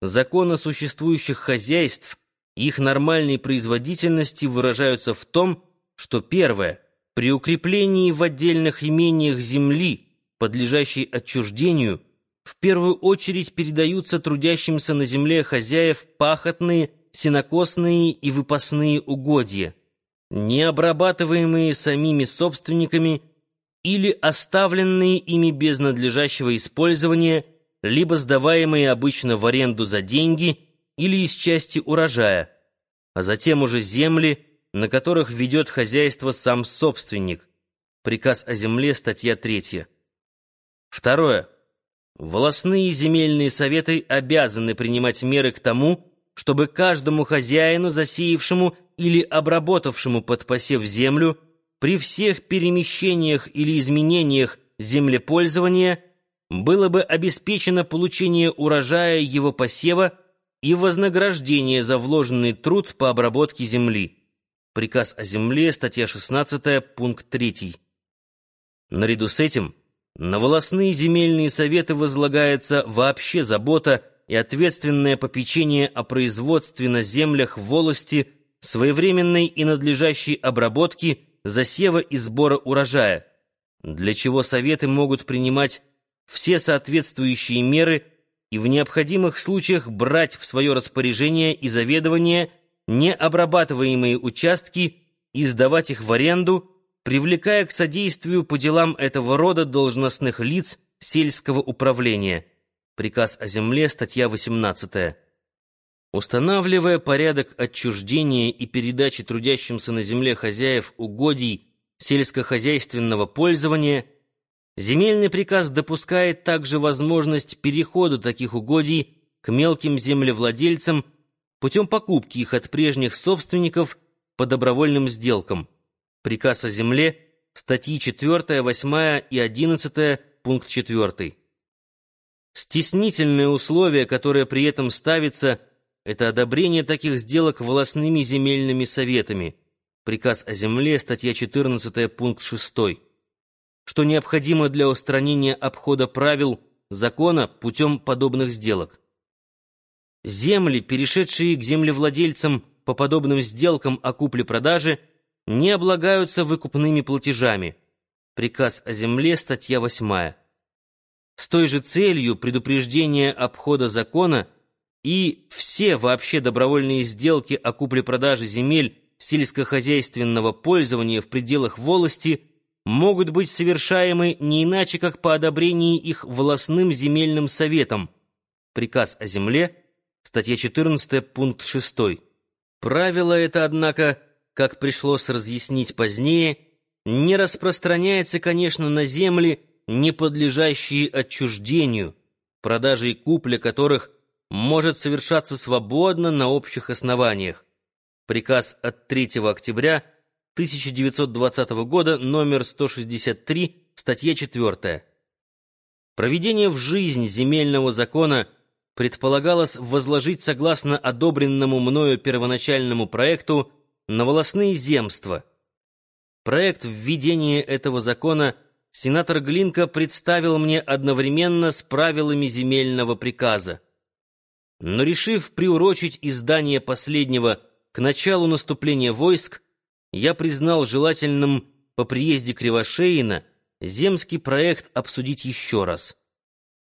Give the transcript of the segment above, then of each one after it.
законы существующих хозяйств их нормальной производительности выражаются в том, что первое, при укреплении в отдельных имениях земли, подлежащей отчуждению, в первую очередь передаются трудящимся на земле хозяев пахотные, сенокосные и выпасные угодья, не обрабатываемые самими собственниками или оставленные ими без надлежащего использования – либо сдаваемые обычно в аренду за деньги или из части урожая, а затем уже земли, на которых ведет хозяйство сам собственник. Приказ о земле, статья 3. Второе. Волосные земельные советы обязаны принимать меры к тому, чтобы каждому хозяину, засеявшему или обработавшему под посев землю, при всех перемещениях или изменениях землепользования – было бы обеспечено получение урожая его посева и вознаграждение за вложенный труд по обработке земли. Приказ о земле, статья 16, пункт 3. Наряду с этим на волосные земельные советы возлагается вообще забота и ответственное попечение о производстве на землях волости, своевременной и надлежащей обработки, засева и сбора урожая, для чего советы могут принимать все соответствующие меры и в необходимых случаях брать в свое распоряжение и заведование необрабатываемые участки и сдавать их в аренду, привлекая к содействию по делам этого рода должностных лиц сельского управления. Приказ о земле, статья 18. Устанавливая порядок отчуждения и передачи трудящимся на земле хозяев угодий сельскохозяйственного пользования – Земельный приказ допускает также возможность перехода таких угодий к мелким землевладельцам путем покупки их от прежних собственников по добровольным сделкам. Приказ о земле, статьи 4, 8 и 11, пункт 4. Стеснительное условие, которое при этом ставится, это одобрение таких сделок волосными земельными советами. Приказ о земле, статья 14, пункт 6 что необходимо для устранения обхода правил закона путем подобных сделок. Земли, перешедшие к землевладельцам по подобным сделкам о купле-продаже, не облагаются выкупными платежами. Приказ о земле, статья 8. С той же целью предупреждения обхода закона и все вообще добровольные сделки о купле-продаже земель сельскохозяйственного пользования в пределах волости – могут быть совершаемы не иначе, как по одобрении их волосным земельным советом. Приказ о земле, статья 14, пункт 6. Правило это, однако, как пришлось разъяснить позднее, не распространяется, конечно, на земли, не подлежащие отчуждению, продажа и купля которых может совершаться свободно на общих основаниях. Приказ от 3 октября 1920 года, номер 163, статья 4. Проведение в жизнь земельного закона предполагалось возложить согласно одобренному мною первоначальному проекту на волосные земства. Проект введения этого закона сенатор Глинка представил мне одновременно с правилами земельного приказа. Но решив приурочить издание последнего к началу наступления войск, я признал желательным по приезде Кривошеина земский проект обсудить еще раз.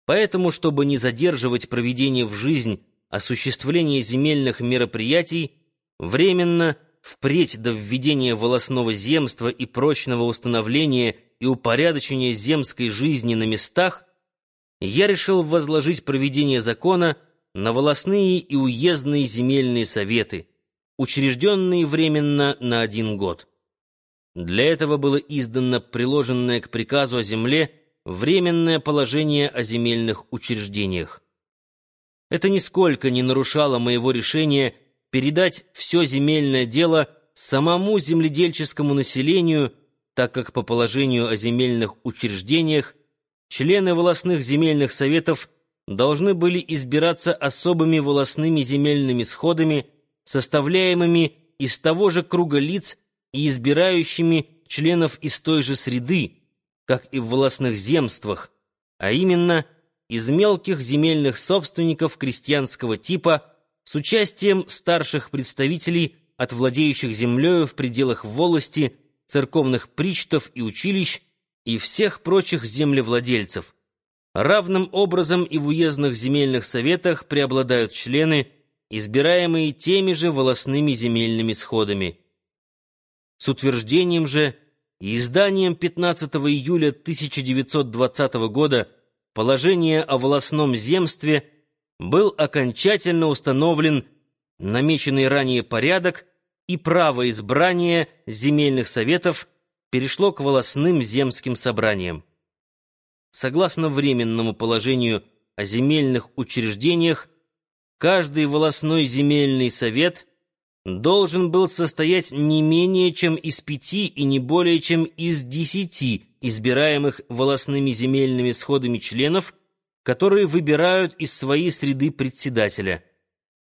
Поэтому, чтобы не задерживать проведение в жизнь осуществления земельных мероприятий, временно, впредь до введения волосного земства и прочного установления и упорядочения земской жизни на местах, я решил возложить проведение закона на волосные и уездные земельные советы – учрежденные временно на один год. Для этого было издано приложенное к приказу о земле временное положение о земельных учреждениях. Это нисколько не нарушало моего решения передать все земельное дело самому земледельческому населению, так как по положению о земельных учреждениях члены волосных земельных советов должны были избираться особыми волосными земельными сходами составляемыми из того же круга лиц и избирающими членов из той же среды, как и в волосных земствах, а именно из мелких земельных собственников крестьянского типа с участием старших представителей от владеющих землею в пределах волости, церковных причтов и училищ и всех прочих землевладельцев. Равным образом и в уездных земельных советах преобладают члены, избираемые теми же волосными земельными сходами. С утверждением же и изданием 15 июля 1920 года положения о волосном земстве был окончательно установлен намеченный ранее порядок и право избрания земельных советов перешло к волосным земским собраниям. Согласно временному положению о земельных учреждениях, каждый волосной земельный совет должен был состоять не менее чем из пяти и не более чем из десяти избираемых волосными земельными сходами членов, которые выбирают из своей среды председателя –